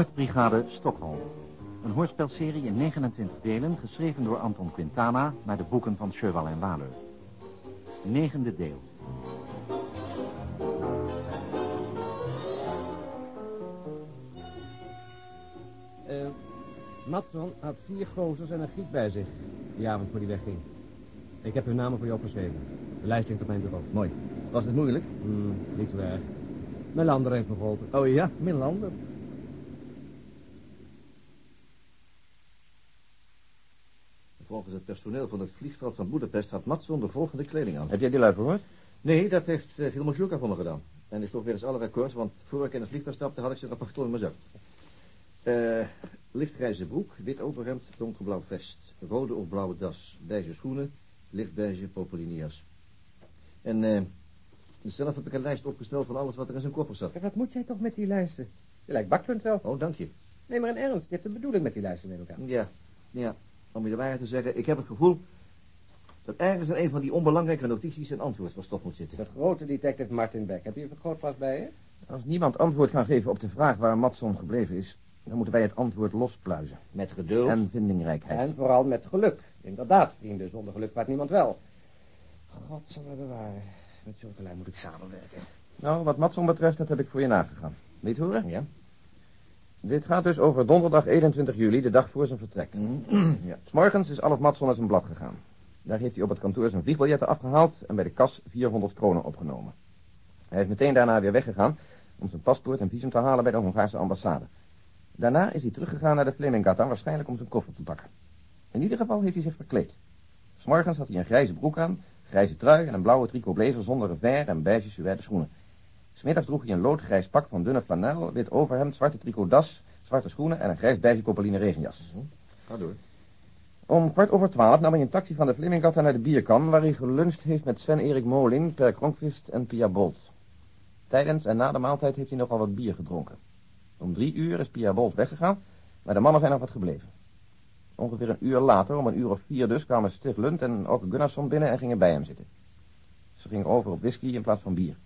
Moordbrigade Stockholm. Een hoorspelserie in 29 delen, geschreven door Anton Quintana... naar de boeken van Cheval en Waler. Negende deel. Uh, Matson had vier gozers en een giet bij zich, die avond voor die wegging. Ik heb hun namen voor je opgeschreven. De lijst ligt op mijn bureau. Mooi. Was het moeilijk? Hmm, niet zo erg. Melander heeft me geholpen. Oh ja, Melander. Volgens het personeel van het vliegveld van Boedapest had Matson de volgende kleding aan. Heb jij die lui verhoord? Nee, dat heeft uh, eh, Vilmosjuka voor me gedaan. En is toch weer eens alle records, want voor ik in het vliegtuig stapte had ik zijn rapport in mijn zak. Uh, lichtgrijze broek, wit overhemd, donkerblauw vest, rode of blauwe das, beige schoenen, lichtbeige popolinias. En uh, zelf heb ik een lijst opgesteld van alles wat er in zijn koffer zat. wat moet jij toch met die lijsten? Je lijkt Bakpunt wel. Oh, dank je. Nee, maar in ernst, je hebt een bedoeling met die lijsten, neem ik aan. Ja, ja. Om je de waarheid te zeggen, ik heb het gevoel dat ergens in een van die onbelangrijke notities een antwoord verstopt moet zitten. Dat grote detective Martin Beck. Heb je een vergrootglas bij je? Als niemand antwoord kan geven op de vraag waar Matson gebleven is, dan moeten wij het antwoord lospluizen. Met geduld. En vindingrijkheid. En vooral met geluk. Inderdaad, vrienden, zonder geluk vaart niemand wel. God zal me bewaren. Met zulke lui moet ik samenwerken. Nou, wat Matson betreft, dat heb ik voor je nagegaan. Weet horen? Ja. Dit gaat dus over donderdag 21 juli, de dag voor zijn vertrek. Mm. ja. Morgens is Alf Matson naar zijn blad gegaan. Daar heeft hij op het kantoor zijn vliegbiljetten afgehaald en bij de kas 400 kronen opgenomen. Hij is meteen daarna weer weggegaan om zijn paspoort en visum te halen bij de Hongaarse ambassade. Daarna is hij teruggegaan naar de Flemingata, waarschijnlijk om zijn koffer te pakken. In ieder geval heeft hij zich verkleed. S'morgens had hij een grijze broek aan, grijze trui en een blauwe tricotblazer zonder revers en beige suède schoenen. Smiddags droeg hij een loodgrijs pak van dunne flanel, wit overhemd, zwarte tricotdas, zwarte schoenen en een grijs beige copeline regenjas. Mhm. Ga door. Om kwart over twaalf nam hij een taxi van de Flemingata naar de bierkan, waar hij geluncht heeft met Sven-Erik Molin, Per Kronkvist en Pia Bolt. Tijdens en na de maaltijd heeft hij nogal wat bier gedronken. Om drie uur is Pia Bolt weggegaan, maar de mannen zijn nog wat gebleven. Ongeveer een uur later, om een uur of vier dus, kwamen Stig Lund en ook Gunnarsson binnen en gingen bij hem zitten. Ze gingen over op whisky in plaats van bier.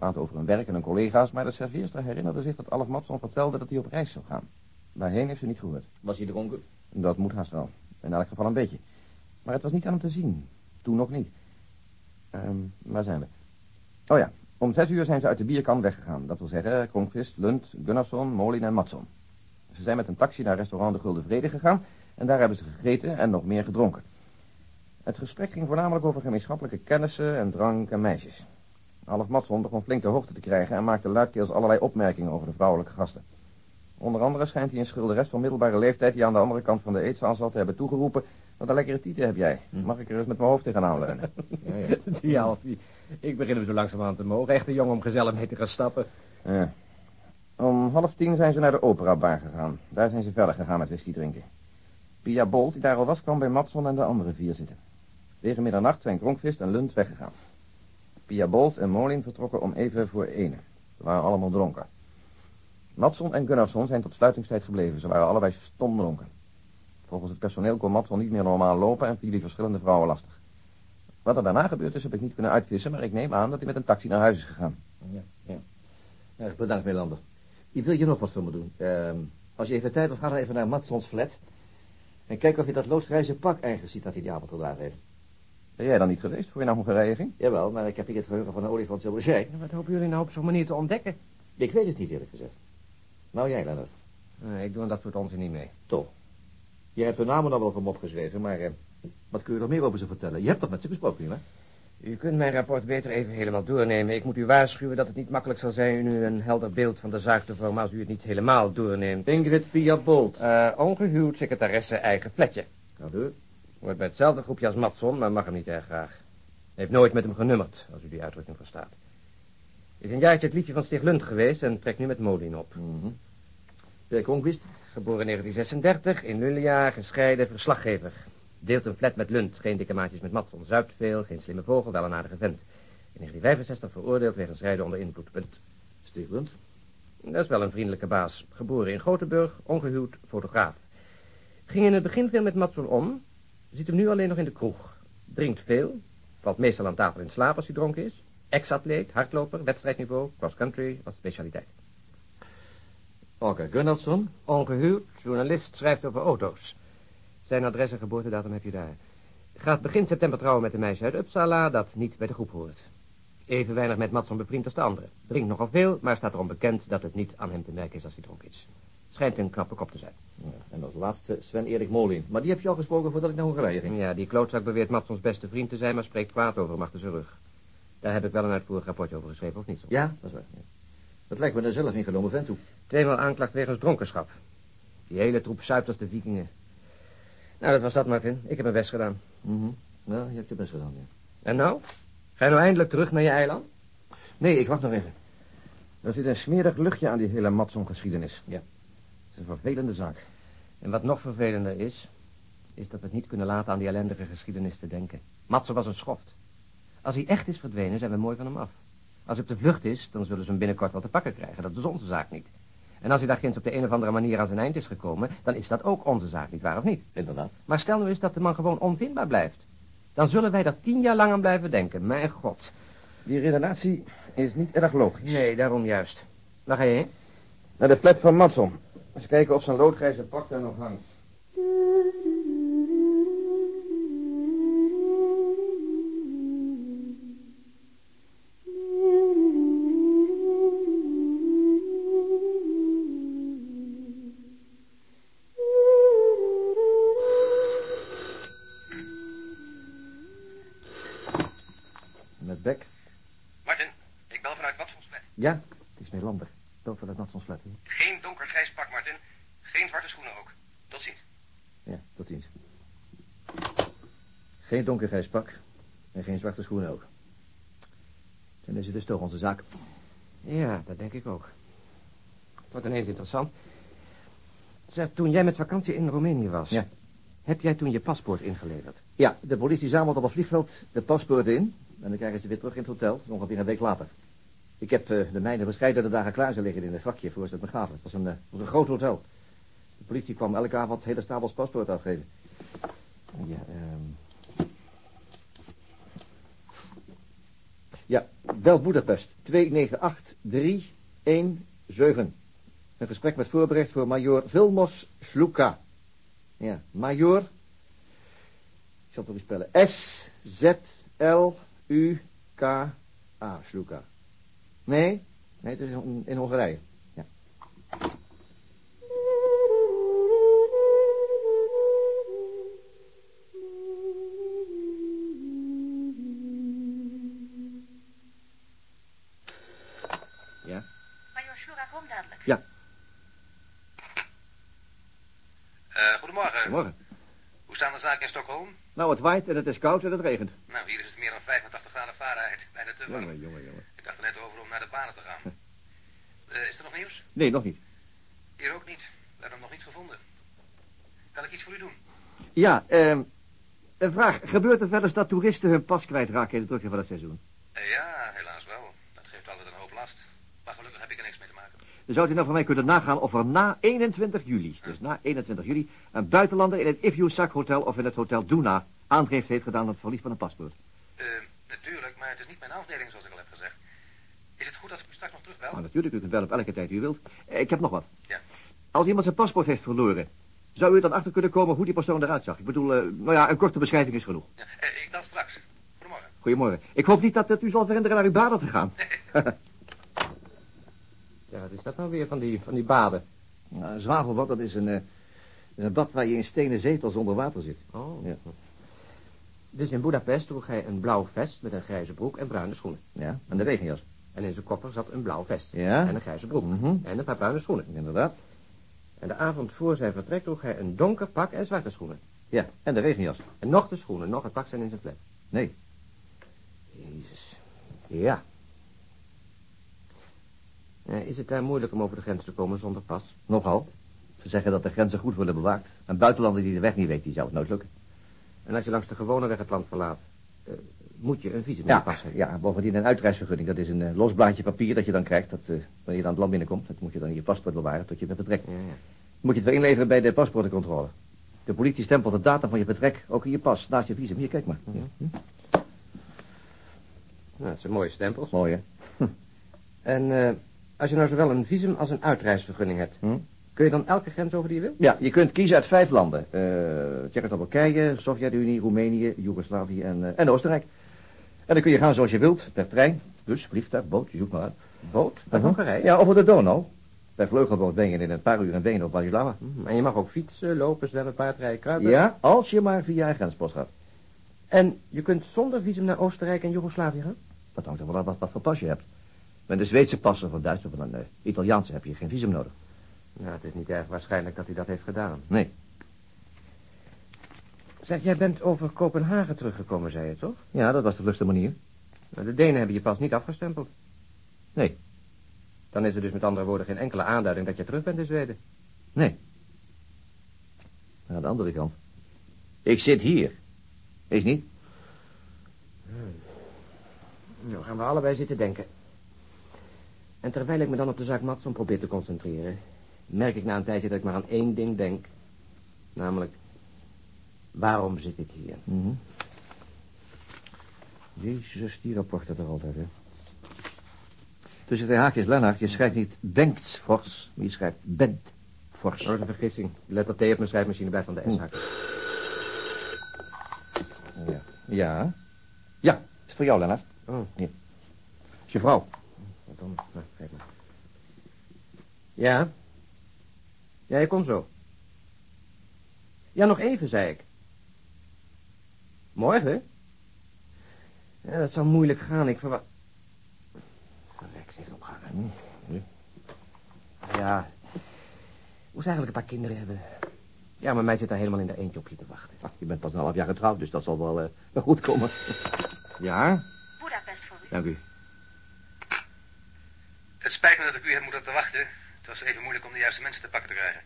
Praten over hun werk en hun collega's, maar de serveerster herinnerde zich dat Alf Matson vertelde dat hij op reis zou gaan. Waarheen heeft ze niet gehoord. Was hij dronken? Dat moet haast wel. In elk geval een beetje. Maar het was niet aan hem te zien. Toen nog niet. Um, waar zijn we? Oh ja, om zes uur zijn ze uit de bierkan weggegaan. Dat wil zeggen, Kronkvist, Lund, Gunnarsson, Molin en Matson. Ze zijn met een taxi naar restaurant De Gulden Vrede gegaan... en daar hebben ze gegeten en nog meer gedronken. Het gesprek ging voornamelijk over gemeenschappelijke kennissen en drank en meisjes. Alf Matson begon flink de hoogte te krijgen... en maakte luidkeels allerlei opmerkingen over de vrouwelijke gasten. Onder andere schijnt hij een schilderes van middelbare leeftijd... die aan de andere kant van de eetzaal zat te hebben toegeroepen... wat een lekkere tieten heb jij. Hm. Mag ik er eens met mijn hoofd tegenaan leunen? ja, ja. Die Alfie. Ik begin hem zo langzamerhand te mogen. Echt een jongen om gezellig mee te gaan stappen. Ja. Om half tien zijn ze naar de operabar gegaan. Daar zijn ze verder gegaan met whisky drinken. Pia Bolt, die daar al was, kwam bij Matson en de andere vier zitten. Tegen middernacht zijn Kronkvist en Lund weggegaan. Pia Bolt en Molin vertrokken om even voor ene. Ze waren allemaal dronken. Matson en Gunnarsson zijn tot sluitingstijd gebleven. Ze waren allebei stomdronken. Volgens het personeel kon Matson niet meer normaal lopen en viel die verschillende vrouwen lastig. Wat er daarna gebeurd is, heb ik niet kunnen uitvissen, maar ik neem aan dat hij met een taxi naar huis is gegaan. Ja, ja. bedankt, Melander. Ik wil je nog wat voor me doen. Uh, als je even tijd hebt, ga dan even naar Matsons flat. En kijk of je dat loodgrijze pak ergens ziet dat hij die avond gedragen heeft. Ben jij dan niet geweest voor je naar Hongarije ging? Jawel, maar ik heb hier het geheugen van een olifant zoals jij. Wat hopen jullie nou op zo'n manier te ontdekken? Ik weet het niet, eerlijk gezegd. Nou, jij, Lennart. Nee, ik doe dat soort onzin niet mee. Toch. Je hebt de namen nog wel van opgeschreven, maar eh, wat kun je nog meer over ze vertellen? Je hebt toch met ze gesproken, hè? U kunt mijn rapport beter even helemaal doornemen. Ik moet u waarschuwen dat het niet makkelijk zal zijn u een helder beeld van de zaak te vormen als u het niet helemaal doorneemt. Ingrid via Bolt. Uh, ongehuwd secretaresse eigen flatje. Ga door. Wordt bij hetzelfde groepje als Matson, maar mag hem niet erg graag. Heeft nooit met hem genummerd, als u die uitdrukking verstaat. Is een jaartje het liefje van Stig Lund geweest en trekt nu met Molin op. Mm -hmm. Kronquist? Geboren in 1936, in Lullia, gescheiden, verslaggever. Deelt een flat met Lund, geen dikke maatjes met Matson. Zuipt veel, geen slimme vogel, wel een aardige vent. In 1965 veroordeeld wegens rijden onder invloed. Punt. Stig Lund? Dat is wel een vriendelijke baas. Geboren in Gothenburg, ongehuwd, fotograaf. Ging in het begin veel met Matson om. Ziet hem nu alleen nog in de kroeg. Drinkt veel. Valt meestal aan tafel in slaap als hij dronken is. Ex-atleet, hardloper, wedstrijdniveau, cross-country als specialiteit. Oké, Gunnarsson. Ongehuwd, journalist, schrijft over auto's. Zijn adres en geboortedatum heb je daar. Gaat begin september trouwen met een meisje uit Uppsala dat niet bij de groep hoort. Even weinig met Matson bevriend als de andere. Drinkt nogal veel, maar staat erom bekend dat het niet aan hem te merken is als hij dronken is. Schijnt een knappe kop te zijn. Ja, en als laatste Sven-Erik Molin. Maar die heb je al gesproken voordat ik naar Hongarije ging. Ja, die klootzak beweert Matsons beste vriend te zijn, maar spreekt kwaad over hem achter zijn rug. Daar heb ik wel een uitvoerig rapportje over geschreven, of niet zo? Ja, dat is waar. Ja. Dat lijkt me een zelf ingenomen vent toe. Tweemaal aanklacht wegens dronkenschap. Die hele troep zuipt als de vikingen. Nou, dat was dat, Martin. Ik heb mijn best gedaan. Mhm. Ja, je hebt je best gedaan, ja. En nou? Ga je nou eindelijk terug naar je eiland? Nee, ik wacht nog even. Er zit een smerig luchtje aan die hele Matson-geschiedenis. Ja. Een vervelende zaak. En wat nog vervelender is, is dat we het niet kunnen laten aan die ellendige geschiedenis te denken. Matson was een schoft. Als hij echt is verdwenen, zijn we mooi van hem af. Als hij op de vlucht is, dan zullen ze hem binnenkort wel te pakken krijgen. Dat is onze zaak niet. En als hij daar ginds op de een of andere manier aan zijn eind is gekomen, dan is dat ook onze zaak niet, waar of niet? Inderdaad. Maar stel nou eens dat de man gewoon onvindbaar blijft. Dan zullen wij daar tien jaar lang aan blijven denken. Mijn god. Die redenatie is niet erg logisch. Nee, daarom juist. Waar ga je heen? Naar de flat van Matson. Eens kijken of zijn loodgrijze pak daar nog hangt. Met Beck. Martin, ik bel vanuit Watsons flat. Ja, het is Melander. Bel vanuit Natsons flat. hè? Geen donkergrijs pak, Martin. Geen zwarte schoenen ook. Tot ziens. Ja, tot ziens. Geen donkergrijs pak. En geen zwarte schoenen ook. Dan is het dus toch onze zaak. Ja, dat denk ik ook. Het wordt ineens interessant. Zeg, toen jij met vakantie in Roemenië was... Ja. heb jij toen je paspoort ingeleverd? Ja, de politie zamelt op het vliegveld de paspoorten in. En dan krijgen ze weer terug in het hotel, ongeveer een week later. Ik heb eh, de mijne verschillende dagen klaar zijn liggen in een vakje voor ze het begaven. Het was een, eh, het was een groot hotel. De politie kwam elke avond hele stapels paspoort afgeven. Ja, ehm... Ja, bel Boedapest. 298317. Een gesprek met voorbericht voor major Vilmos Sluka. Ja, major. Ik zal het nog eens spellen. S-Z-L-U-K-A. Sluka. Nee, nee, het is in, Hongarije. Ja, Zaken in Stockholm? Nou, het waait en het is koud en het regent. Nou, hier is het meer dan 85 graden Fahrenheit. Bijna te warm. Jongen, jongen, jongen. Ik dacht er net over om naar de banen te gaan. Eh, is er nog nieuws? Nee, nog niet. Hier ook niet. We hebben hem nog niet gevonden. Kan ik iets voor u doen? Ja, ehm een vraag. Gebeurt het wel eens dat toeristen hun pas kwijtraken in de drukte van het seizoen? Eh, ja, helaas wel. Dat geeft altijd een hoop last. Maar gelukkig heb ik er niks mee te maken. Dan zou u nou voor mij kunnen nagaan of er na 21 juli, dus na 21 juli, een buitenlander in het Ifjussak Hotel of in het Hotel Duna aangifte heeft gedaan aan het verlies van een paspoort. Eh, natuurlijk, maar het is niet mijn afdeling zoals ik al heb gezegd. Is het goed als ik u straks nog terugbel? Nou, natuurlijk, u kunt bellen op elke tijd die u wilt. Eh, Ik heb nog wat. Ja. Als iemand zijn paspoort heeft verloren, zou u er dan achter kunnen komen hoe die persoon eruit zag? Ik bedoel, eh, nou ja, een korte beschrijving is genoeg. Ja, ik bel straks. Goedemorgen. Goedemorgen. Ik hoop niet dat het u zal verhinderen naar uw baden te gaan. Ja, wat is dat nou weer van die, van die baden? Nou, een zwavelbad, dat is een, is een bad waar je in stenen zetels onder water zit. Oh. Ja. Dus in Budapest droeg hij een blauw vest met een grijze broek en bruine schoenen. Ja, en de regenjas. En in zijn koffer zat een blauw vest. Ja. En een grijze broek. Mhm. En een paar bruine schoenen. Inderdaad. En de avond voor zijn vertrek droeg hij een donker pak en zwarte schoenen. Ja, en de regenjas. En nog de schoenen, nog het pak zijn in zijn flat. Nee. Jezus. Ja. Eh, is het daar moeilijk om over de grens te komen zonder pas? Nogal. Ze zeggen dat de grenzen goed worden bewaakt. Een buitenlander die de weg niet weet, die zou het nooit lukken. En als je langs de gewone weg het land verlaat, eh, moet je een visum Ja, je pas hebben. ja, bovendien een uitreisvergunning. Dat is een eh, los blaadje papier dat je dan krijgt. Dat, wanneer je dan het land binnenkomt, dat moet je dan in je paspoort bewaren tot je weer vertrekt. Ja, ja. Moet je het weer inleveren bij de paspoortencontrole. De politie stempelt de datum van je vertrek ook in je pas, naast je visum. Hier, kijk maar. Ja. Hm? Nou, dat zijn mooie stempels. Mooi, hè? En eh, Als je nou zowel een visum als een uitreisvergunning hebt, Hm? kun je dan elke grens over die je wil? Ja, je kunt kiezen uit vijf landen. Eh Tsjechoslowakije, Sovjet-Unie, Roemenië, Joegoslavië en, eh, en Oostenrijk. En dan kun je gaan zoals je wilt, per trein, bus, vliegtuig, boot, je zoekt maar uit. Boot? Naar Hongarije? Ja, over de Donau. Bij vleugelboot ben je in een paar uur in Wenen of Bratislava. Hm, En je mag ook fietsen, lopen, zwemmen, paardrijden, kruipen. Ja, als je maar via een grenspost gaat. En je kunt zonder visum naar Oostenrijk en Joegoslavië gaan? Dat hangt er wel af wat, wat voor pas je hebt. Met een Zweedse pas of een Duitse of een eh, Italiaanse heb je geen visum nodig. Nou, het is niet erg waarschijnlijk dat hij dat heeft gedaan. Nee. Zeg, jij bent over Kopenhagen teruggekomen, zei je toch? Ja, dat was de vlugste manier. Nou, de Denen hebben je pas niet afgestempeld. Nee. Dan is er dus met andere woorden geen enkele aanduiding dat je terug bent in Zweden. Nee. Maar aan de andere kant. Ik zit hier. Is niet? Nou, gaan we allebei zitten denken. En terwijl ik me dan op de zaak Matson probeer te concentreren... merk ik na een tijdje dat ik maar aan één ding denk. Namelijk, waarom zit ik hier? Mhm. Jezus, die rapporten er altijd, hè. Tussen de haakjes, Lennart, je schrijft niet Bengtsfors, maar je schrijft Bentfors. Oh, dat is een vergissing. De letter T op mijn schrijfmachine blijft aan de S haken. Ja. Ja. Ja, is voor jou, Lennart. Oh, Is je vrouw. Dan? Nou, geef maar. Ja? Ja, je komt zo. Ja, nog even, zei ik. Morgen? Ja, dat zal moeilijk gaan. Ik verwacht... Ze heeft opgehangen. Ja. Ja, moest eigenlijk een paar kinderen hebben. Ja, maar mij zit daar helemaal in de eentje op je te wachten. Ach, je bent pas een half jaar getrouwd, dus dat zal wel, eh, wel goed komen. Ja, Budapest voor u. dank u. Het spijt me dat ik u heb moeten wachten. Het was even moeilijk om de juiste mensen te pakken te krijgen.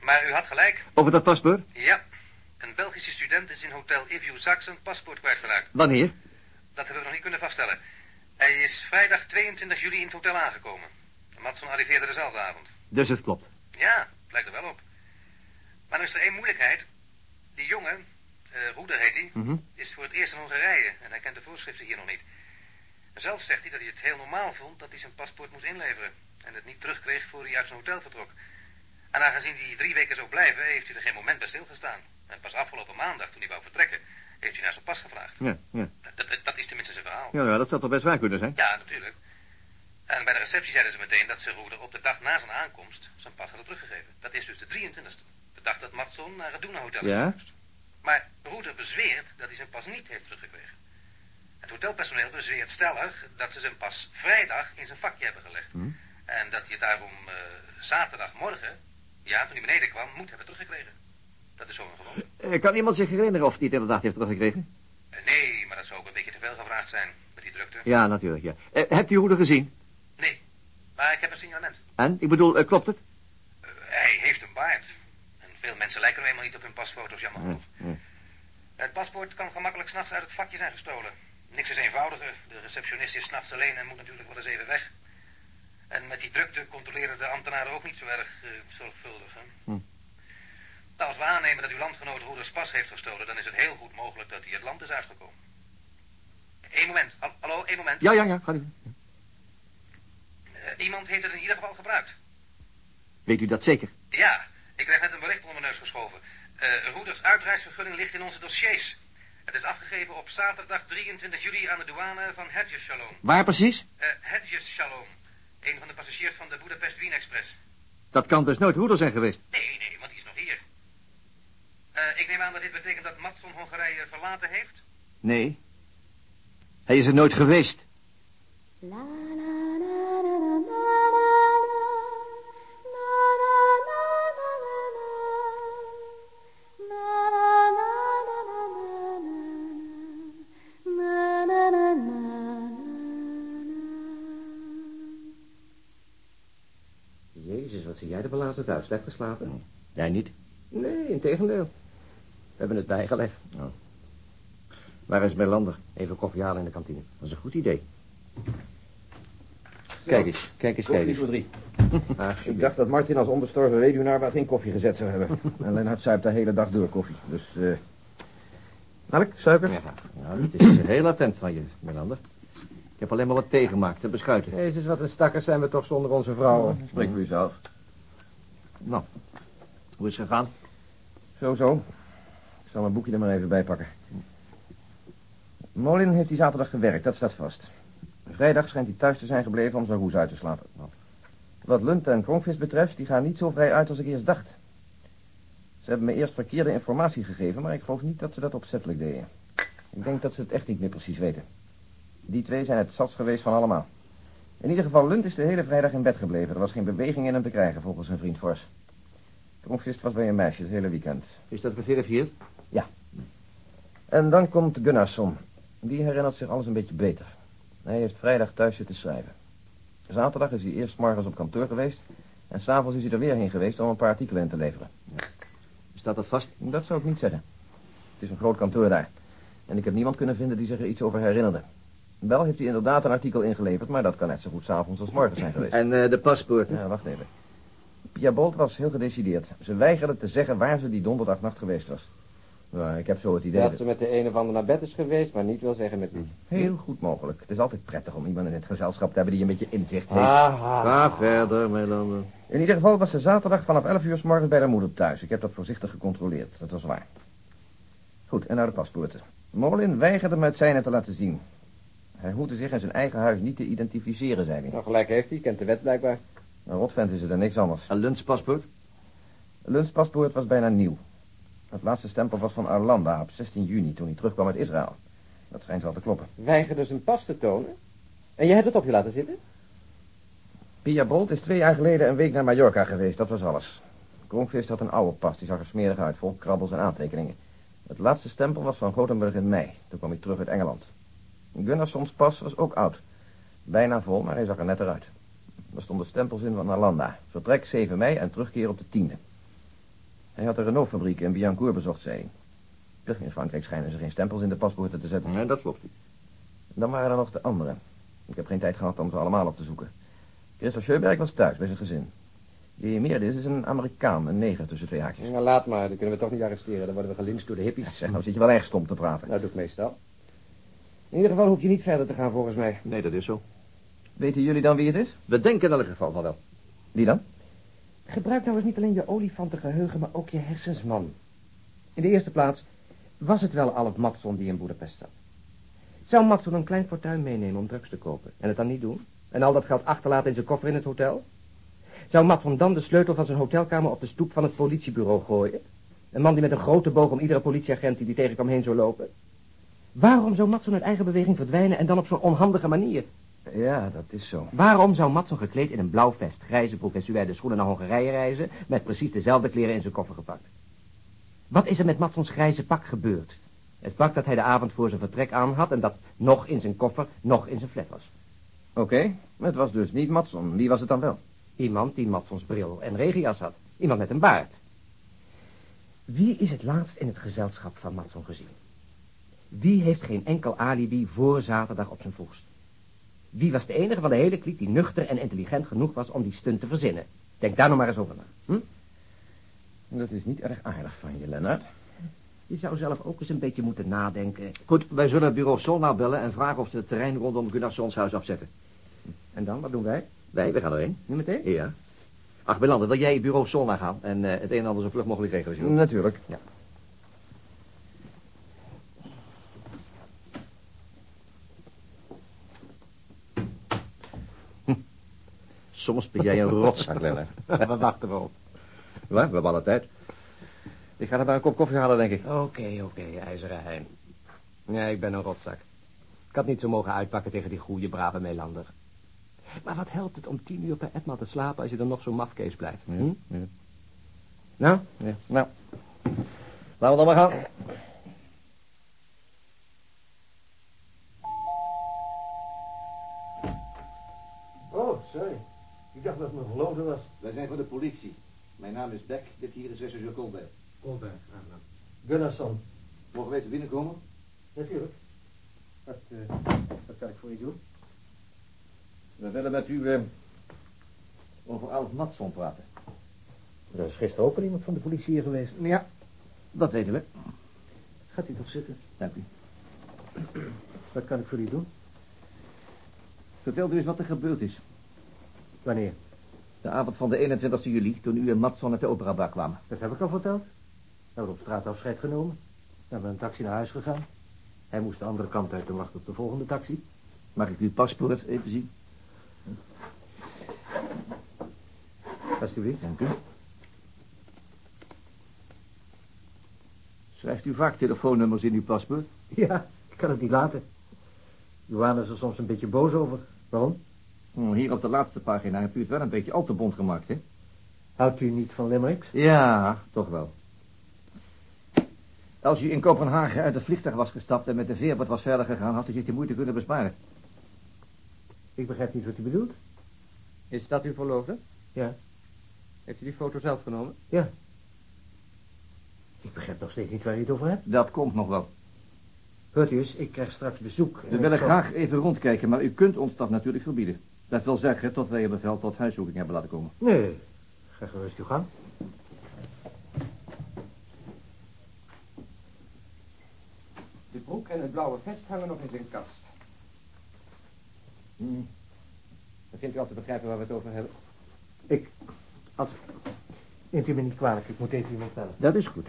Maar u had gelijk. Over dat paspoort? Ja, een Belgische student is in hotel Iview Saxon paspoort kwijtgeraakt. Wanneer? Dat hebben we nog niet kunnen vaststellen. Hij is vrijdag 22 juli in het hotel aangekomen. Matson arriveerde dezelfde avond. Dus het klopt. Ja, lijkt er wel op. Maar nu is er één moeilijkheid. Die jongen, eh Roeder heet hij, Mhm. is voor het eerst in Hongarije en hij kent de voorschriften hier nog niet. Zelf zegt hij dat hij het heel normaal vond dat hij zijn paspoort moest inleveren en het niet terugkreeg voor hij uit zijn hotel vertrok. En aangezien hij drie weken zou blijven, heeft hij er geen moment bij stilgestaan. En pas afgelopen maandag, toen hij wou vertrekken, heeft hij naar zijn pas gevraagd. Ja, ja. Dat, dat, dat is tenminste zijn verhaal. Ja, ja, dat zou toch best waar kunnen zijn? Ja, natuurlijk. En bij de receptie zeiden ze meteen dat ze Roeder op de dag na zijn aankomst zijn pas hadden teruggegeven. Dat is dus de 23e. De dag dat Matson naar het Doena Hotel is Ja? Maar Roeder bezweert dat hij zijn pas niet heeft teruggekregen. Het hotelpersoneel bezweert stellig dat ze zijn pas vrijdag in zijn vakje hebben gelegd. Hm. En dat hij het daarom eh, zaterdagmorgen, ja, toen hij beneden kwam, moet hebben teruggekregen. Dat is zo'n gewoon. Eh, kan iemand zich herinneren of hij het inderdaad heeft teruggekregen? Eh, nee, maar dat zou ook een beetje te veel gevraagd zijn met die drukte. Ja, natuurlijk, ja. Hebt u Roeder gezien? Nee, maar ik heb een signalement. En? Ik bedoel, klopt het? Hij heeft een baard. En veel mensen lijken er helemaal niet op hun pasfoto's, jammer genoeg. Het paspoort kan gemakkelijk s'nachts uit het vakje zijn gestolen. Niks is eenvoudiger. De receptionist is s'nachts alleen en moet natuurlijk wel eens even weg. En met die drukte controleren de ambtenaren ook niet zo erg eh, zorgvuldig. Hè? Hm. Nou, als we aannemen dat uw landgenoot Roeders pas heeft gestolen, dan is het heel goed mogelijk dat hij het land is uitgekomen. Eén moment. Hal- Hallo, één moment. Ja, ja, ja, ga. Eh, iemand heeft het in ieder geval gebruikt. Weet u dat zeker? Ja, ik kreeg net een bericht onder mijn neus geschoven. Eh Roeders uitreisvergunning ligt in onze dossiers. Het is afgegeven op zaterdag 23 juli aan de douane van Hedges Shalom. Waar precies? Eh Hedges Shalom. Een van de passagiers van de Budapest Wien Express. Dat kan dus nooit Roeder zijn geweest. Nee, nee, want die is nog hier. Eh, ik neem aan dat dit betekent dat Matson Hongarije verlaten heeft. Nee. Hij is er nooit geweest. La la la Zie jij er belazerd uit. Slecht geslapen? Jij niet. Nee, in tegendeel. We hebben het bijgelegd. Waar is Melander? Even koffie halen in de kantine. Dat is een goed idee. Kijk eens, kijk eens, kijk Koffie eens. voor drie. Ah, Ik dacht dat Martin als onbestorven weduwnaar wel geen koffie gezet zou hebben. En Lennart zuipt de hele dag door koffie. Dus, eh... Melk, suiker? Ja, Ja, het is heel attent van je, Melander. Ik heb alleen maar wat thee gemaakt, te beschuiten. Jezus, wat een stakkers zijn we toch zonder onze vrouwen. Spreek voor jezelf. Nou, hoe is het gegaan? Zo, zo. Ik zal mijn boekje er maar even bij pakken. Molin heeft die zaterdag gewerkt, dat staat vast. Vrijdag schijnt hij thuis te zijn gebleven om zijn roes uit te slapen. Wat Lunt en Kronkvist betreft, die gaan niet zo vrij uit als ik eerst dacht. Ze hebben me eerst verkeerde informatie gegeven, maar ik geloof niet dat ze dat opzettelijk deden. Ik denk dat ze het echt niet meer precies weten. Die twee zijn het zats geweest van allemaal. In ieder geval, Lunt is de hele vrijdag in bed gebleven. Er was geen beweging in hem te krijgen, volgens zijn vriend Fors. Kronkvist was bij een meisje het hele weekend. Is dat geverifieerd? En dan komt Gunnarsson. Die herinnert zich alles een beetje beter. Hij heeft vrijdag thuis zitten schrijven. Zaterdag is hij eerst morgens op kantoor geweest... en s'avonds is hij er weer heen geweest om een paar artikelen in te leveren. Staat dat vast? Dat zou ik niet zeggen. Het is een groot kantoor daar. En ik heb niemand kunnen vinden die zich er iets over herinnerde. Wel heeft hij inderdaad een artikel ingeleverd... maar dat kan net zo goed s'avonds als morgens zijn geweest. En eh, de paspoorten? Ja, wacht even. Pia Bolt was heel gedecideerd. Ze weigerde te zeggen waar ze die donderdagnacht geweest was. Nou, ik heb zo het idee... Dat ze met de een of ander naar bed is geweest, maar niet wil zeggen met wie. Heel goed mogelijk. Het is altijd prettig om iemand in het gezelschap te hebben die een beetje inzicht heeft. Ga verder, Melander. In ieder geval was ze zaterdag vanaf 11 uur s morgens bij haar moeder thuis. Ik heb dat voorzichtig gecontroleerd. Dat was waar. Goed, en naar de paspoorten. Molin weigerde me het zijne te laten zien. Hij hoefde zich in zijn eigen huis niet te identificeren, zei hij. Nou, gelijk heeft hij, kent de wet blijkbaar. Een rotvent is het er niks anders. En Lunds paspoort? Luns paspoort was bijna nieuw. Het laatste stempel was van Arlanda op 16 juni, toen hij terugkwam uit Israël. Dat schijnt wel te kloppen. Weigerde zijn pas te tonen. En je hebt het op je laten zitten? Pia Bolt is twee jaar geleden een week naar Mallorca geweest, dat was alles. Kronkvist had een oude pas, die zag er smerig uit, vol krabbels en aantekeningen. Het laatste stempel was van Gothenburg in mei, toen kwam hij terug uit Engeland. Gunnarssons pas was ook oud. Bijna vol, maar hij zag er net eruit. Er stonden stempels in van Arlanda. Vertrek 7 mei en terugkeer op de 10e. Hij had de Renault-fabriek in Biancourt bezocht, zei hij. Terug in Frankrijk schijnen ze geen stempels in de paspoorten te zetten. Nee, dat klopt. Dan waren er nog de anderen. Ik heb geen tijd gehad om ze allemaal op te zoeken. Christophe Scheuberg was thuis bij zijn gezin. Die Meerdis is een Amerikaan, een neger tussen twee haakjes. Nou, laat maar, dan kunnen we toch niet arresteren. Dan worden we gelinst door de hippies. Zeg, nou zit je wel erg stom te praten. Nou, doe ik meestal. In ieder geval hoef je niet verder te gaan, volgens mij. Nee, dat is zo. Weten jullie dan wie het is? We denken in elk geval van wel. Wie dan? Gebruik nou eens niet alleen je olifantengeheugen, maar ook je hersens, man. In de eerste plaats, was het wel Alf Matson die in Boedapest zat? Zou Matson een klein fortuin meenemen om drugs te kopen en het dan niet doen? En al dat geld achterlaten in zijn koffer in het hotel? Zou Matson dan de sleutel van zijn hotelkamer op de stoep van het politiebureau gooien? Een man die met een grote boog om iedere politieagent die die tegenkwam heen zou lopen? Waarom zou Matson uit eigen beweging verdwijnen en dan op zo'n onhandige manier? Ja, dat is zo. Waarom zou Matson gekleed in een blauw vest, grijze broek en suède schoenen naar Hongarije reizen... met precies dezelfde kleren in zijn koffer gepakt? Wat is er met Matsons grijze pak gebeurd? Het pak dat hij de avond voor zijn vertrek aan had... en dat nog in zijn koffer, nog in zijn flat was. Oké, het was dus niet Matson. Wie was het dan wel? Iemand die Matsons bril en regenjas had. Iemand met een baard. Wie is het laatst in het gezelschap van Matson gezien? Wie heeft geen enkel alibi voor zaterdag op zijn vroegst? Wie was de enige van de hele kliek die nuchter en intelligent genoeg was om die stunt te verzinnen? Denk daar nog maar eens over na. Hm? Dat is niet erg aardig van je, Lennart. Je zou zelf ook eens een beetje moeten nadenken. Goed, wij zullen bureau Solna bellen en vragen of ze het terrein rondom Gunnarssons huis afzetten. En dan, wat doen wij? Wij, we gaan erheen. Nu meteen? Ja. Ach, Melander, wil jij bureau Solna gaan en eh, het een en ander zo vlug mogelijk regelen? Natuurlijk. Soms ben jij een rotzak, Lennart. Wat wachten we op? Waar? We hebben alle tijd. Ik ga er maar een kop koffie halen, denk ik. Oké, oké, ijzeren hein. Ja, ik ben een rotzak. Ik had niet zo mogen uitpakken tegen die goede, brave Melander. Maar wat helpt het om tien uur per etmaal te slapen als je dan nog zo'n mafkees blijft? Hm? Ja. Nou, Ja. Nou, laten we dan maar gaan. Oh, sorry. Ik dacht dat het mijn verloofde was. Wij zijn van de politie. Mijn naam is Beck. Dit hier is rechercheur Colbert. Colbert, aangenaam. Gunnarsson. Mogen wij te binnenkomen? Natuurlijk. Wat, eh, wat kan ik voor je doen? We willen met u eh, over Alf Matson praten. Er is gisteren ook al iemand van de politie hier geweest. Ja, dat weten we. Gaat u toch zitten? Dank u. Wat kan ik voor u doen? Vertel u eens wat er gebeurd is. Wanneer? De avond van de 21 juli, toen u en Matson uit de operabar kwamen. Dat heb ik al verteld. We hebben op straat afscheid genomen. We hebben een taxi naar huis gegaan. Hij moest de andere kant uit en wachtte op de volgende taxi. Mag ik uw paspoort even zien? Alsjeblieft. Dank u. Schrijft u vaak telefoonnummers in uw paspoort? Ja, ik kan het niet laten. Johan is er soms een beetje boos over. Waarom? Hm, Hier op de laatste pagina hebt u het wel een beetje al te bond gemaakt, hè? Houdt u niet van limericks? Ja, toch wel. Als u in Kopenhagen uit het vliegtuig was gestapt en met de veerboot was verder gegaan, had u zich die moeite kunnen besparen. Ik begrijp niet wat u bedoelt. Is dat uw verloofde? Ja. Heeft u die foto zelf genomen? Ja. Ik begrijp nog steeds niet waar u het over hebt. Dat komt nog wel. Hoort u eens, ik krijg straks bezoek. We ik willen zal- graag even rondkijken, maar u kunt ons dat natuurlijk verbieden. Dat wil zeggen tot wij een bevel tot huiszoeking hebben laten komen. Nee, ga gerust uw gang. De broek en het blauwe vest hangen nog in zijn kast. Hm. Dan vindt u al te begrijpen waar we het over hebben. Ik, als... Neemt u me niet kwalijk, ik moet even iemand bellen. Dat is goed.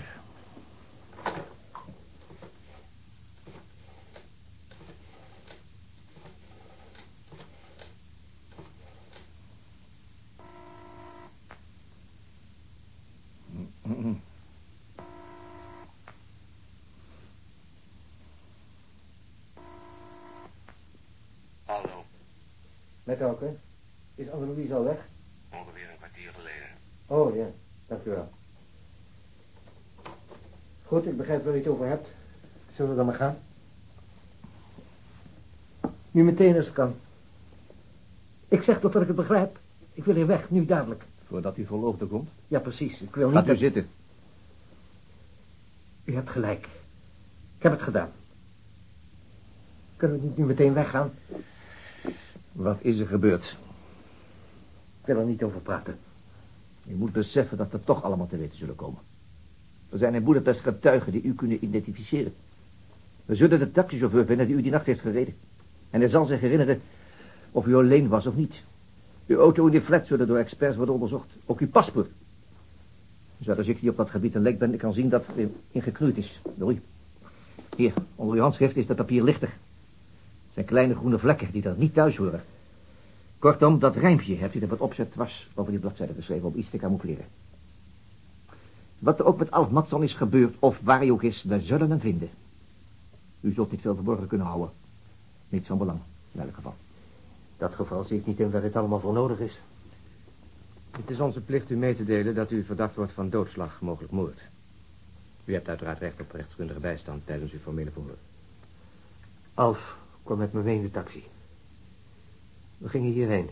Hallo, Met welke? Is Anne-Louise al weg? ongeveer een kwartier geleden. Oh ja, dank u wel. Goed, ik begrijp waar u het over hebt. Zullen we dan maar gaan? Nu meteen als het kan. Ik zeg toch dat ik het begrijp. Ik wil hier weg, nu dadelijk. Voordat uw verloofde komt. Ja, precies. Ik wil niet Gaat u dat... zitten. U hebt gelijk. Ik heb het gedaan. Kunnen we niet nu meteen weggaan? Wat is er gebeurd? Ik wil er niet over praten. U moet beseffen dat we toch allemaal te weten zullen komen. Er zijn in Boedapest getuigen die u kunnen identificeren. We zullen de taxichauffeur vinden die u die nacht heeft gereden. En hij zal zich herinneren of u alleen was of niet. Uw auto en die flat zullen door experts worden onderzocht. Ook uw paspoort. Zodat als ik die op dat gebied een lek ben, ik kan zien dat er in geknoeid is. Door. Hier, onder uw handschrift is dat papier lichter. Het zijn kleine groene vlekken die er niet thuis horen. Kortom, dat rijmpje hebt u er wat opzet was over die bladzijde geschreven om iets te camoufleren. Wat er ook met Alf Matson is gebeurd, of waar hij ook is, we zullen hem vinden. U zult niet veel verborgen kunnen houden. Niets van belang, in elk geval. Dat geval zie ik niet in waar dit allemaal voor nodig is. Het is onze plicht u mee te delen dat u verdacht wordt van doodslag, mogelijk moord. U hebt uiteraard recht op rechtskundige bijstand tijdens uw formele verhoor. Alf kwam met me mee in de taxi. We gingen hierheen.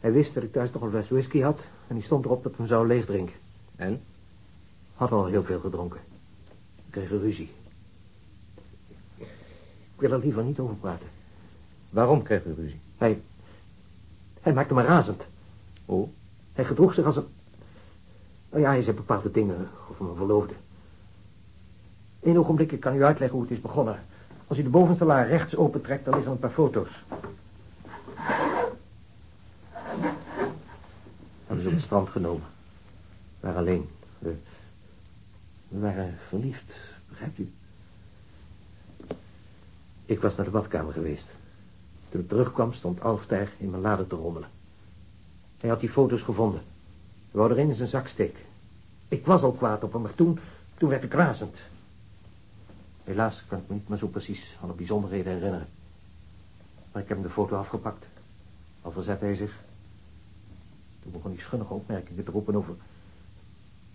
Hij wist dat ik thuis nog een fles whisky had... en die stond erop dat we hem zou leegdrinken. En? Had al heel veel gedronken. We kregen ruzie. Ik wil er liever niet over praten. Waarom kreeg u ruzie? Hij... Hij maakte me razend. Oh? Hij gedroeg zich als een... Nou ja, hij zei bepaalde dingen over mijn verloofde. Eén ogenblik, ik kan u uitleggen hoe het is begonnen. Als u de bovenste la rechts opentrekt, dan is er een paar foto's. Hebben ze op het strand genomen. We waren alleen. We, we waren verliefd, begrijpt u? Ik was naar de badkamer geweest. Toen ik terugkwam, stond Alf daar in mijn lade te rommelen. Hij had die foto's gevonden. Hij wou er een in zijn zak steken. Ik was al kwaad op hem, maar toen, toen werd ik razend. Helaas kan ik me niet meer zo precies alle bijzonderheden herinneren. Maar ik heb hem de foto afgepakt. Al verzette hij zich. Toen begon hij schunnige opmerkingen te roepen over...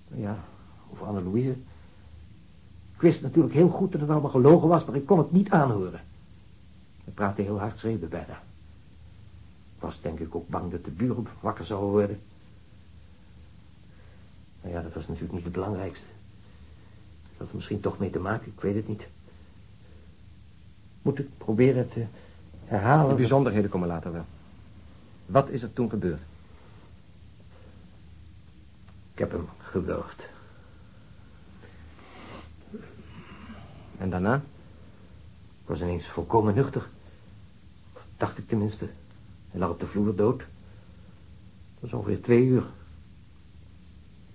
Ja, over Anne-Louise. Ik wist natuurlijk heel goed dat het allemaal gelogen was, maar ik kon het niet aanhoren. Hij praatte heel hard, schreeuwde bijna. Ik was denk ik ook bang dat de buren wakker zouden worden. Nou ja, dat was natuurlijk niet het belangrijkste. Dat had er misschien toch mee te maken, ik weet het niet. Moet ik proberen te herhalen? De bijzonderheden komen later wel. Wat is er toen gebeurd? Ik heb hem gewurgd. En daarna? Was ineens volkomen nuchter. Dacht ik tenminste. Hij lag op de vloer dood. Dat was ongeveer twee uur.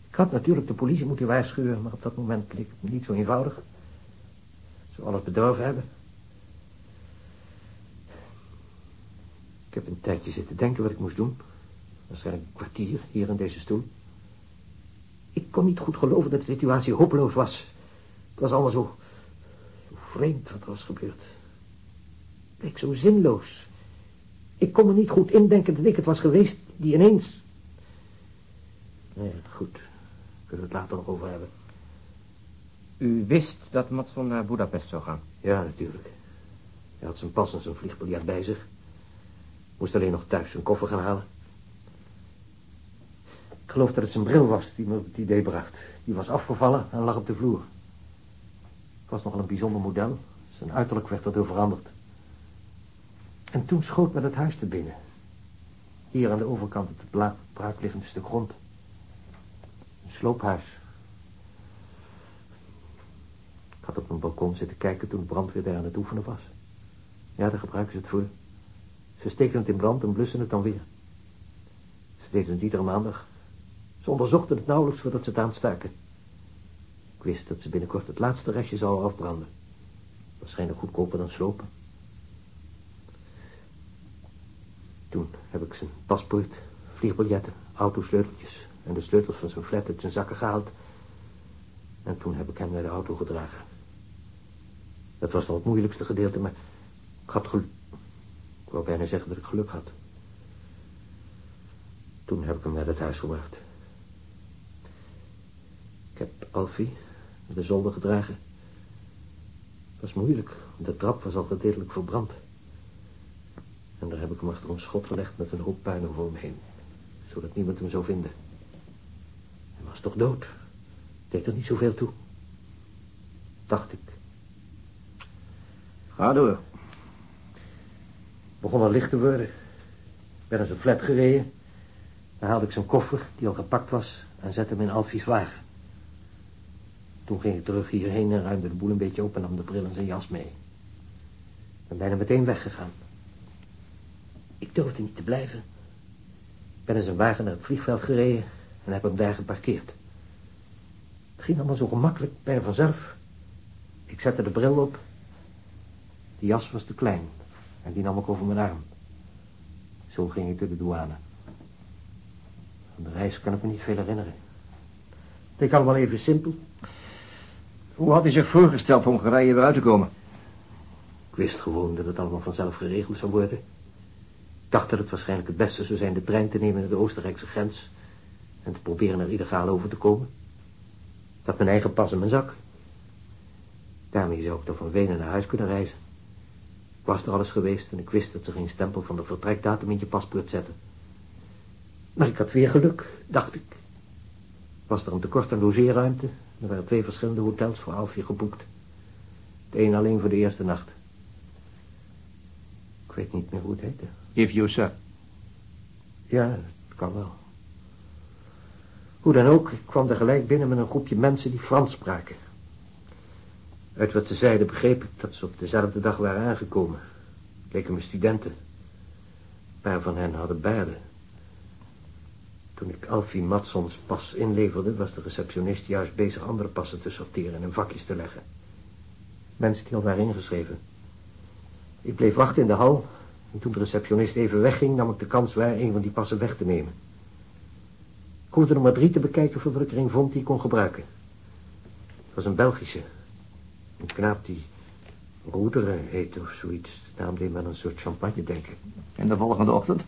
Ik had natuurlijk de politie moeten waarschuwen, maar op dat moment leek het me niet zo eenvoudig. Ze alles bedorven hebben. Ik heb een tijdje zitten denken wat ik moest doen. Waarschijnlijk een kwartier hier in deze stoel. Ik kon niet goed geloven dat de situatie hopeloos was. Het was allemaal zo vreemd wat er was gebeurd. Leek zo zinloos. Ik kon me niet goed indenken dat ik het was geweest die ineens... Nee, goed. Kunnen we het later nog over hebben. U wist dat Matson naar Budapest zou gaan? Ja, natuurlijk. Hij had zijn pas en zijn vliegbiljet bij zich. Moest alleen nog thuis zijn koffer gaan halen. Ik geloof dat het zijn bril was die me op het idee bracht. Die was afgevallen en lag op de vloer. Het was nogal een bijzonder model. Zijn uiterlijk werd erdoor veranderd. En toen schoot me het huis te binnen. Hier aan de overkant het braakliggende stuk grond. Een sloophuis. Ik had op mijn balkon zitten kijken toen de brandweer daar aan het oefenen was. Ja, daar gebruiken ze het voor. Ze steken het in brand en blussen het dan weer. Ze deden het iedere maandag. Ze onderzochten het nauwelijks voordat ze het aanstaken. Wist dat ze binnenkort het laatste restje zouden afbranden. Waarschijnlijk goedkoper dan slopen. Toen heb ik zijn paspoort, vliegbiljetten, autosleuteltjes en de sleutels van zijn flat uit zijn zakken gehaald. En toen heb ik hem naar de auto gedragen. Dat was nog het moeilijkste gedeelte, maar ik had geluk. Ik wou bijna zeggen dat ik geluk had. Toen heb ik hem naar het huis gebracht. Ik heb Alfie de zolder gedragen. Het was moeilijk, de trap was al gedeeltelijk verbrand. En daar heb ik hem achter een schot gelegd met een hoop puin over hem heen. Zodat niemand hem zou vinden. Hij was toch dood? Deed er niet zoveel toe. Dacht ik. Ga door. Begon al licht te worden. Ben naar zijn flat gereden. Daar haalde ik zijn koffer, die al gepakt was, en zette hem in Alfie's wagen. Toen ging ik terug hierheen en ruimde de boel een beetje op en nam de bril en zijn jas mee. Ik ben bijna meteen weggegaan. Ik durfde niet te blijven. Ik ben in zijn wagen naar het vliegveld gereden en heb hem daar geparkeerd. Het ging allemaal zo gemakkelijk, bijna vanzelf. Ik zette de bril op. De jas was te klein en die nam ik over mijn arm. Zo ging ik door de douane. Van de reis kan ik me niet veel herinneren. Het leek allemaal even simpel. Hoe had hij zich voorgesteld Hongarije weer uit te komen? Ik wist gewoon dat het allemaal vanzelf geregeld zou worden. Ik dacht dat het waarschijnlijk het beste zou zijn de trein te nemen naar de Oostenrijkse grens en te proberen er illegaal over te komen. Ik had mijn eigen pas in mijn zak. Daarmee zou ik dan van Wenen naar huis kunnen reizen. Ik was er alles geweest en ik wist dat ze geen stempel van de vertrekdatum in je paspoort zetten. Maar ik had weer geluk, dacht ik. Was er een tekort aan logeerruimte? Er waren twee verschillende hotels voor Alfie geboekt. Het een alleen voor de eerste nacht. Ik weet niet meer hoe het heette. If you sir. Ja, dat kan wel. Hoe dan ook, ik kwam er gelijk binnen met een groepje mensen die Frans spraken. Uit wat ze zeiden begreep ik dat ze op dezelfde dag waren aangekomen. Het leken me studenten. Een paar van hen hadden baarden. Toen ik Alfie Matsons pas inleverde, was de receptionist juist bezig andere passen te sorteren en vakjes te leggen. Mensen die al waren ingeschreven. Ik bleef wachten in de hal en toen de receptionist even wegging, nam ik de kans waar een van die passen weg te nemen. Ik hoefde er maar drie te bekijken voordat ik er vond die ik kon gebruiken. Het was een Belgische. Een knaap die Roederen heette of zoiets. De naam deed me een soort champagne denken. En de volgende ochtend?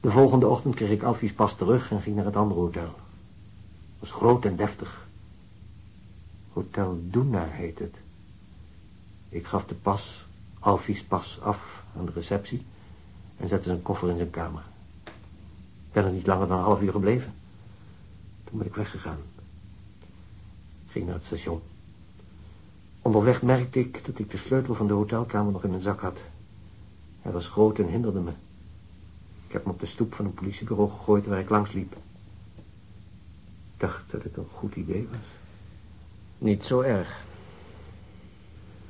De volgende ochtend kreeg ik Alfie's pas terug en ging naar het andere hotel. Het was groot en deftig. Hotel Duna heet het. Ik gaf de pas, Alfie's pas, af aan de receptie en zette zijn koffer in zijn kamer. Ik ben er niet langer dan een half uur gebleven. Toen ben ik weggegaan. Ik ging naar het station. Onderweg merkte ik dat ik de sleutel van de hotelkamer nog in mijn zak had. Hij was groot en hinderde me. Ik heb hem op de stoep van een politiebureau gegooid waar ik langs liep. Ik dacht dat het een goed idee was. Niet zo erg.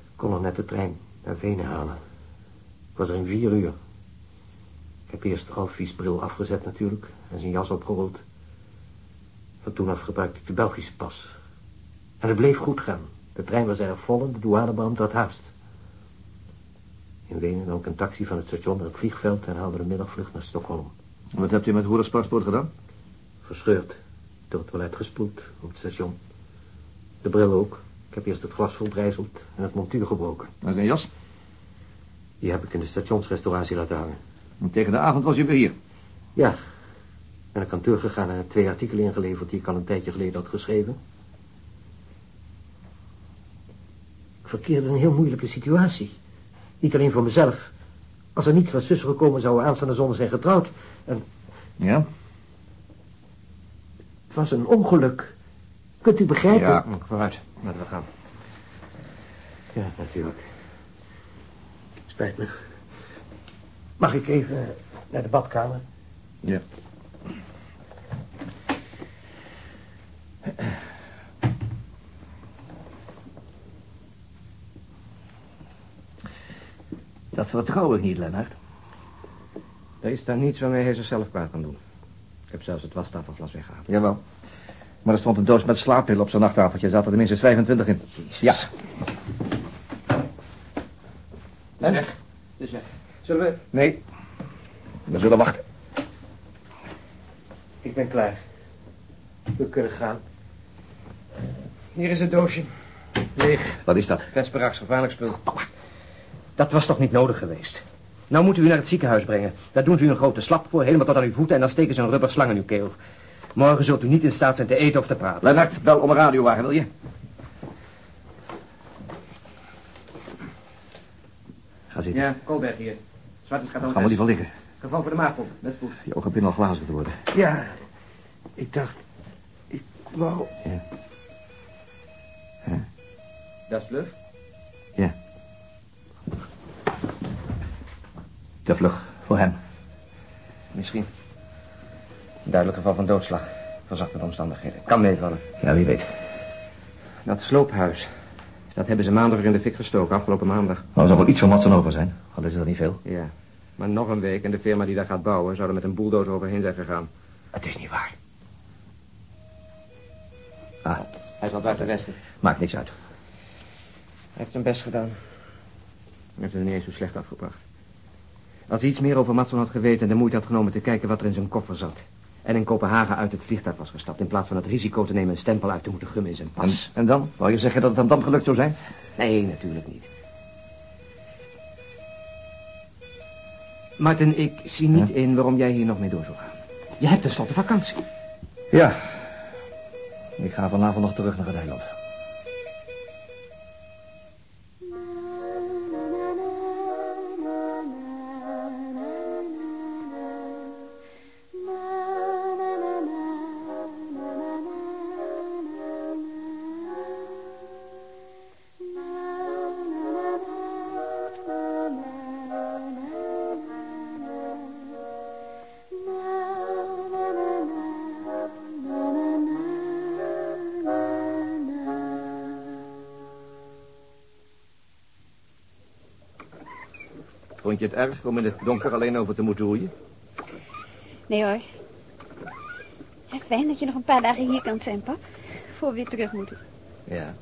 Ik kon nog net de trein naar Venen halen. Ik was er in vier uur. Ik heb eerst Alfie's bril afgezet natuurlijk en zijn jas opgerold. Van toen af gebruikte ik de Belgische pas. En het bleef goed gaan. De trein was erg vol en de douanebeamte had haast. In Wenen nam ik een taxi van het station naar het vliegveld en haalde de middagvlucht naar Stockholm. Wat hebt u met Hoeders paspoort gedaan? Verscheurd, door het toilet gespoeld op het station. De bril ook. Ik heb eerst het glas verbrijzeld en het montuur gebroken. En zijn jas? Die heb ik in de stationsrestauratie laten hangen. En tegen de avond was u weer hier. Ja, ik ben naar kantoor gegaan en heb twee artikelen ingeleverd die ik al een tijdje geleden had geschreven. Ik verkeerde in een heel moeilijke situatie. Niet alleen voor mezelf. Als er niets van zussen gekomen zou we aanstaande zondag zijn getrouwd. En Ja? het was een ongeluk. Kunt u begrijpen? Ja. Vooruit, laten we gaan. Ja, natuurlijk. Spijt me. Mag ik even naar de badkamer? Ja. Vertrouw ik niet, Lennart. Er is daar niets waarmee hij zichzelf kwaad kan doen. Ik heb zelfs het wastafelglas weggehaald. Jawel. Maar er stond een doos met slaappillen op zijn nachttafeltje. Er zaten er minstens 25 in. Ja. En? Weg. Het is weg. Zullen we... Nee. We zullen wachten. Ik ben klaar. We kunnen gaan. Hier is het doosje. Leeg. Wat is dat? Vesperax, gevaarlijk spul. Dat was toch niet nodig geweest? Nou moeten we u naar het ziekenhuis brengen. Daar doen ze u een grote slap voor, helemaal tot aan uw voeten... en dan steken ze een rubber slang in uw keel. Morgen zult u niet in staat zijn te eten of te praten. Lennart, bel om een radiowagen, wil je? Ga zitten. Ja, Colberg hier. Zwarte gaat Gaan we liever liggen. Geval voor de maagpomp. Met spoed. Je ogen beginnen al glazig te worden. Ja, ik dacht... Ik wou... Dat is vlug. Te vlug voor hem. Misschien. Een duidelijk geval van doodslag. Verzachte omstandigheden. Kan meevallen. Ja, wie weet. Dat sloophuis. Dat hebben ze maandag weer in de fik gestoken, afgelopen maandag. Maar er zal wel iets van Matsen over zijn. Al is er niet veel. Ja. Maar nog een week en de firma die daar gaat bouwen... zou er met een bulldozer overheen zijn gegaan. Het is niet waar. Ah, Hij zal buiten westen. maakt niks uit. Hij heeft zijn best gedaan. Hij heeft het niet eens zo slecht afgebracht. Als hij iets meer over Matson had geweten en de moeite had genomen te kijken wat er in zijn koffer zat. En in Kopenhagen uit het vliegtuig was gestapt in plaats van het risico te nemen een stempel uit te moeten gummen in zijn pas. en dan? Wou je zeggen dat het hem dan gelukt zou zijn? Nee, natuurlijk niet. Martin, ik zie niet in waarom jij hier nog mee door zou gaan. Je hebt tenslotte vakantie. Ja. Ik ga vanavond nog terug naar het eiland. Vond je het erg om in het donker alleen over te moeten roeien? Nee hoor. Fijn dat je nog een paar dagen hier kan zijn, pap. Voor we weer terug moeten. Ja.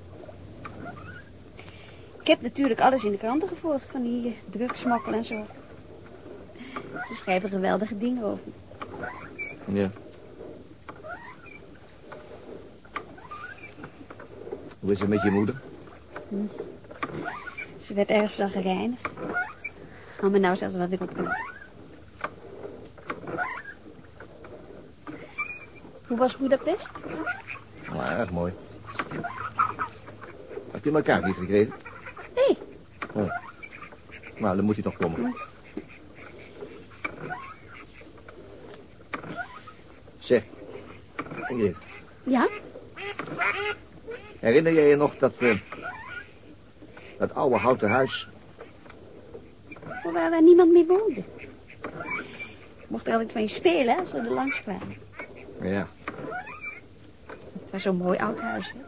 Ik heb natuurlijk alles in de kranten gevolgd van die uh, drugsmokkel en zo. Ze schrijven geweldige dingen over. Ja. Hoe is het met je moeder? Ze werd erg zagrijnig. Had me nou zelfs wel weer opgenomen. Hoe was Budapest? Ja, erg mooi. Heb je mijn kaart niet gekregen? Nee. Oh. Nou, dan moet je toch komen. Zeg, Ingrid, Ja? herinner jij je nog dat, eh, dat oude houten huis? Waar, waar niemand meer woonde. Ik mocht er altijd van je spelen hè, als we er langs kwamen. Ja. Het was zo'n mooi oud huis. Hè?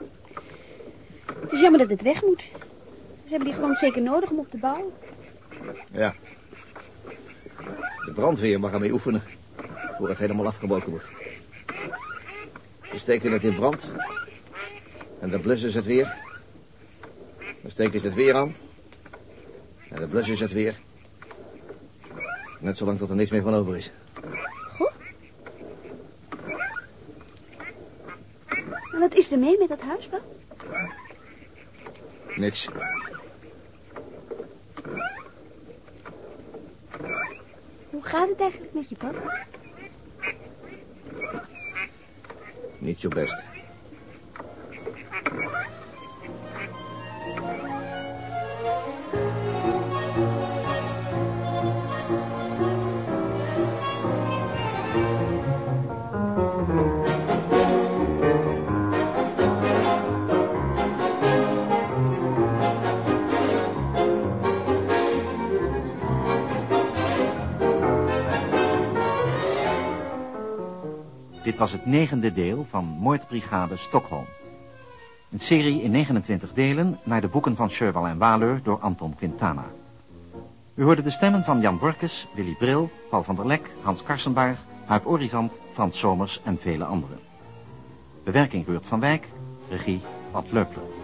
Het is jammer dat het weg moet. Ze hebben die grond zeker nodig om op te bouwen. Ja. De brandweer mag ermee oefenen. Voor het helemaal afgebroken wordt. Ze steken het in brand. En dan blussen ze het weer. Dan steken ze het weer aan. En dan blussen ze het weer. Net zolang tot er niks meer van over is. En wat is er mee met dat huis, pap? Niks. Hoe gaat het eigenlijk met je, pap? Niet zo best. Was het negende deel van Moordbrigade Stockholm. Een serie in 29 delen naar de boeken van Sherwal en Waleur door Anton Quintana. U hoorde de stemmen van Jan Borkes, Willy Bril, Paul van der Lek, Hans Karsenbaar, Huip Orizant, Frans Somers en vele anderen. Bewerking Ruurt van Wijk, regie Ad Leupler.